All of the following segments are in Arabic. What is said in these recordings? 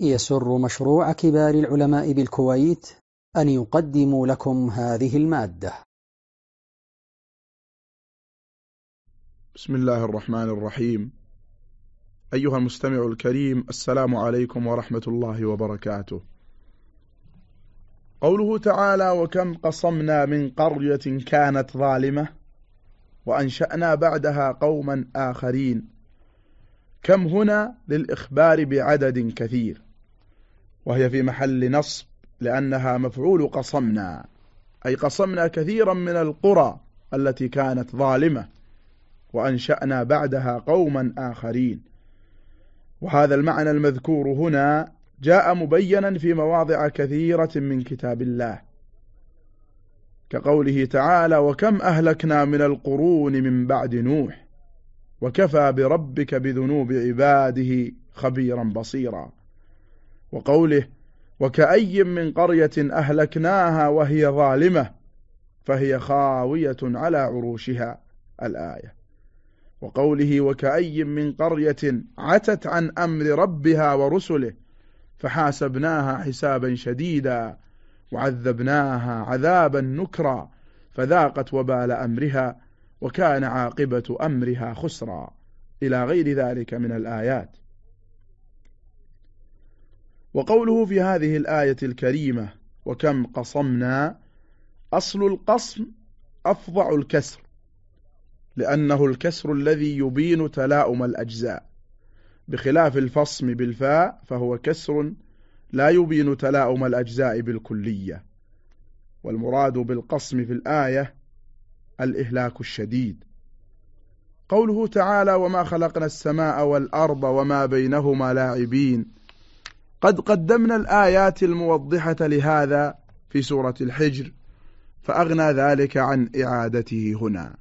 يسر مشروع كبار العلماء بالكويت أن يقدم لكم هذه المادة. بسم الله الرحمن الرحيم. أيها المستمع الكريم السلام عليكم ورحمة الله وبركاته. قوله تعالى وكم قصمنا من قرية كانت ظالمة وأنشأنا بعدها قوما آخرين. كم هنا للإخبار بعدد كثير. وهي في محل نصب لأنها مفعول قصمنا أي قصمنا كثيرا من القرى التي كانت ظالمة وأنشأنا بعدها قوما آخرين. وهذا المعنى المذكور هنا جاء مبينا في مواضع كثيرة من كتاب الله كقوله تعالى وكم أهلكنا من القرون من بعد نوح وكفى بربك بذنوب عباده خبيرا بصيرا. وقوله وكأي من قرية أهلكناها وهي ظالمة فهي خاوية على عروشها الآية. وقوله وكأي من قرية عتت عن أمر ربها ورسله فحاسبناها حسابا شديدا وعذبناها عذابا نكرا فذاقت وبال أمرها وكان عاقبة أمرها خسرا. إلى غير ذلك من الآيات. وقوله في هذه الآية الكريمة وكم قصمنا أصل القصم أفضع الكسر لأنه الكسر الذي يبين تلاؤم الأجزاء. بخلاف الفصم بالفاء فهو كسر لا يبين تلاؤم الأجزاء بالكلية. والمراد بالقصم في الآية الإهلاك الشديد. قوله تعالى وما خلقنا السماء والأرض وما بينهما لاعبين قد قدمنا الآيات الموضحة لهذا في سورة الحجر فأغنى ذلك عن إعادته هنا.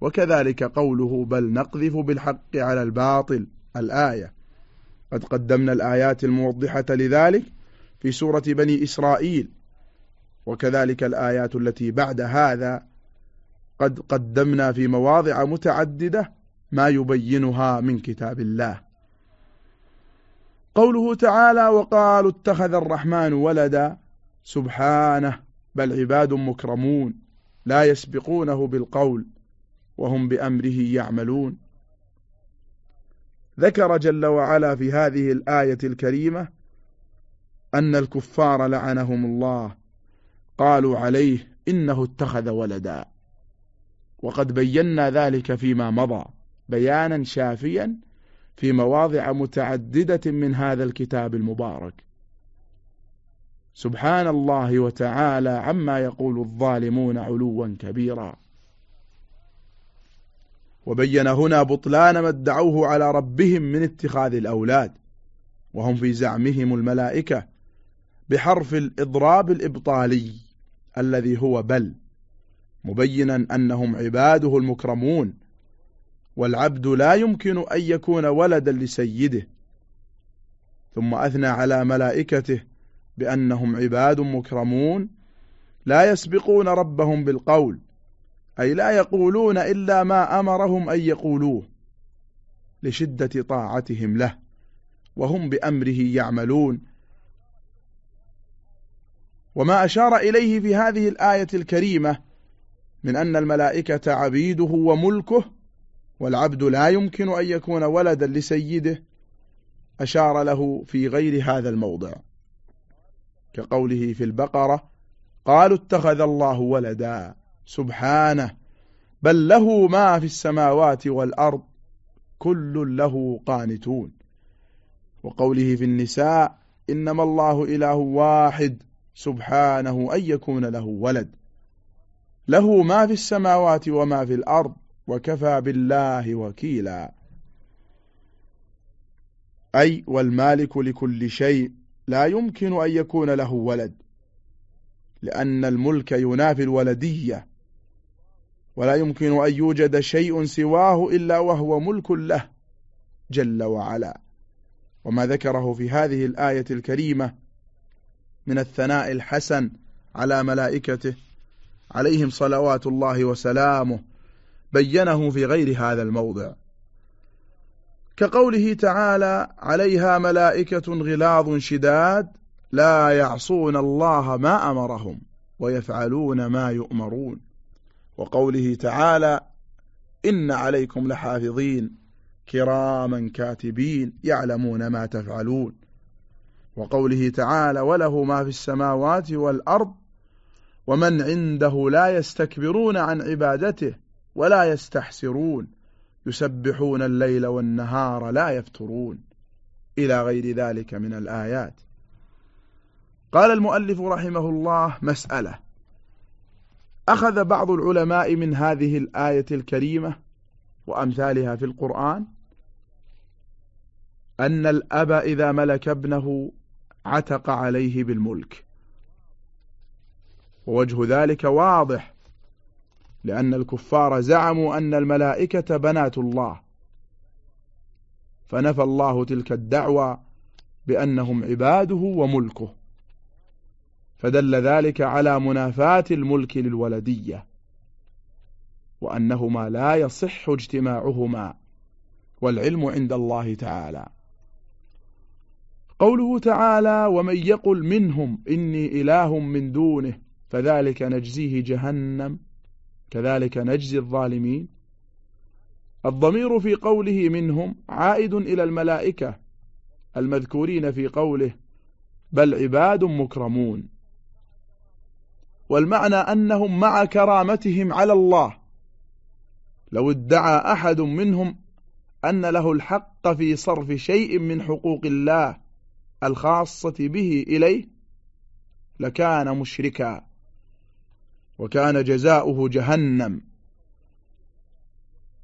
وكذلك قوله بل نقذف بالحق على الباطل الآية. قد قدمنا الآيات الموضحة لذلك في سورة بني إسرائيل. وكذلك الآيات التي بعد هذا قد قدمنا في مواضع متعددة ما يبينها من كتاب الله. قوله تعالى وقالوا اتخذ الرحمن ولدا سبحانه بل عباد مكرمون لا يسبقونه بالقول وهم بأمره يعملون. ذكر جل وعلا في هذه الآية الكريمة أن الكفار لعنهم الله قالوا عليه إنه اتخذ ولدا. وقد بينا ذلك فيما مضى بيانا شافيا في مواضع متعددة من هذا الكتاب المبارك. سبحان الله وتعالى عما يقول الظالمون علوا كبيرا. وبين هنا بطلان ما ادعوه على ربهم من اتخاذ الأولاد وهم في زعمهم الملائكة بحرف الإضراب الإبطالي الذي هو بل مبينا أنهم عباده المكرمون والعبد لا يمكن أن يكون ولدا لسيده. ثم أثنى على ملائكته بأنهم عباد مكرمون لا يسبقون ربهم بالقول أي لا يقولون إلا ما أمرهم أن يقولوه لشدة طاعتهم له وهم بأمره يعملون. وما أشار إليه في هذه الآية الكريمة من أن الملائكة عبيده وملكه والعبد لا يمكن أن يكون ولدا لسيده أشار له في غير هذا الموضع. كقوله في البقرة قالوا اتخذ الله ولدا سبحانه بل له ما في السماوات والأرض كل له قانتون. وقوله في النساء إنما الله إله واحد سبحانه أن يكون له ولد. له ما في السماوات وما في الأرض وكفى بالله وكيلا. أي والمالك لكل شيء لا يمكن أن يكون له ولد لأن الملك ينافي الولدية ولا يمكن أن يوجد شيء سواه إلا وهو ملك له جل وعلا. وما ذكره في هذه الآية الكريمة من الثناء الحسن على ملائكته عليهم صلوات الله وسلامه بينه في غير هذا الموضع. كقوله تعالى عليها ملائكة غلاظ شداد لا يعصون الله ما أمرهم ويفعلون ما يؤمرون وقوله تعالى إن عليكم لحافظين كراما كاتبين يعلمون ما تفعلون وقوله تعالى وله ما في السماوات والأرض ومن عنده لا يستكبرون عن عبادته ولا يستحسرون. يسبحون الليل والنهار لا يفترون. إلى غير ذلك من الآيات. قال المؤلف رحمه الله مسألة. أخذ بعض العلماء من هذه الآية الكريمة وأمثالها في القرآن. أن الأب إذا ملك ابنه عتق عليه بالملك. ووجه ذلك واضح. لأن الكفار زعموا أن الملائكة بنات الله. فنفى الله تلك الدعوة بأنهم عباده وملكه. فدل ذلك على منافاة الملك للولدية وأنهما لا يصح اجتماعهما والعلم عند الله تعالى. قوله تعالى ومن يقل منهم إني إله من دونه فذلك نجزيه جهنم. كذلك نجزي الظالمين. الضمير في قوله منهم عائد إلى الملائكة المذكورين في قوله بل عباد مكرمون. والمعنى أنهم مع كرامتهم على الله. لو ادعى أحد منهم أن له الحق في صرف شيء من حقوق الله الخاصة به إليه لكان مشركا. وكان جزاؤه جهنم.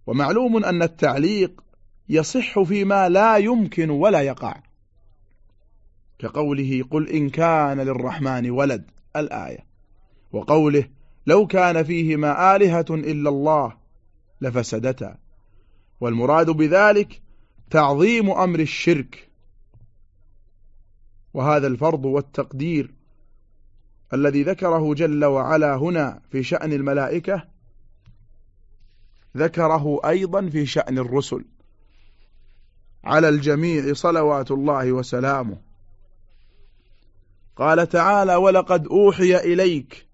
ومعلوم أن التعليق يصح فيما لا يمكن ولا يقع. كقوله قل إن كان للرحمن ولد الآية. وقوله لو كان فيهما آلهة إلا الله لفسدتا. والمراد بذلك تعظيم أمر الشرك. وهذا الفرض والتقدير الذي ذكره جل وعلا هنا في شأن الملائكة ذكره أيضا في شأن الرسل. على الجميع صلوات الله وسلامه. قال تعالى ولقد أوحي إليك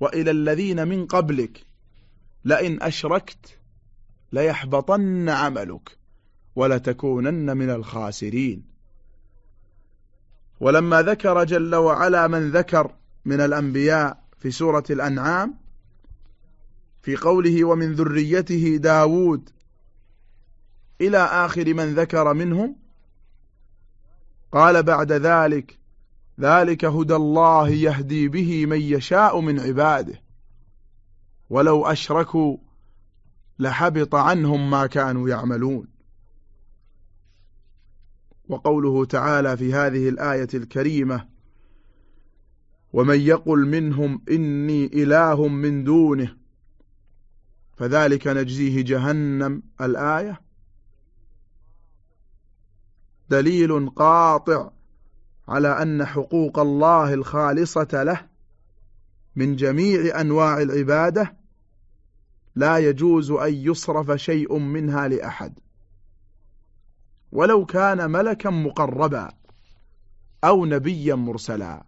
وإلى الذين من قبلك لئن أشركت ليحبطن عملك ولتكونن من الخاسرين. ولما ذكر جل وعلا من ذكر من الأنبياء في سورة الأنعام في قوله ومن ذريته داود إلى آخر من ذكر منهم قال بعد ذلك ذلك هدى الله يهدي به من يشاء من عباده ولو أشركوا لحبط عنهم ما كانوا يعملون. وقوله تعالى في هذه الآية الكريمة ومن يقل منهم إني إله من دونه فذلك نجزيه جهنم الآية. دليل قاطع على أن حقوق الله الخالصة له من جميع أنواع العبادة لا يجوز أن يصرف شيء منها لأحد. ولو كان ملكا مقربا أو نبيا مرسلا.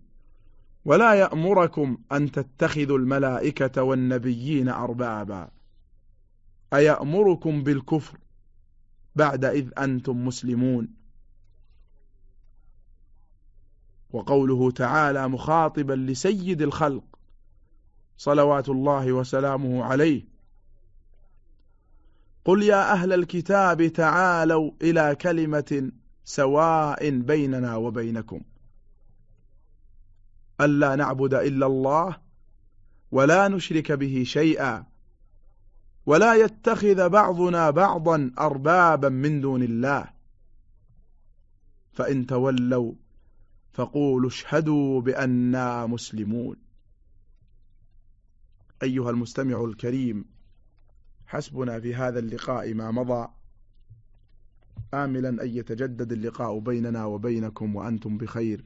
ولا يأمركم أن تتخذوا الملائكة والنبيين أربابا. أيأمركم بالكفر بعد إذ أنتم مسلمون؟ وقوله تعالى مخاطبا لسيد الخلق صلوات الله وسلامه عليه قل يا أهل الكتاب تعالوا إلى كلمة سواء بيننا وبينكم. ألا نعبد إلا الله ولا نشرك به شيئا ولا يتخذ بعضنا بعضا أربابا من دون الله. فإن تولوا فقولوا اشهدوا بأننا مسلمون. أيها المستمع الكريم حسبنا في هذا اللقاء ما مضى. آملا أن يتجدد اللقاء بيننا وبينكم وأنتم بخير.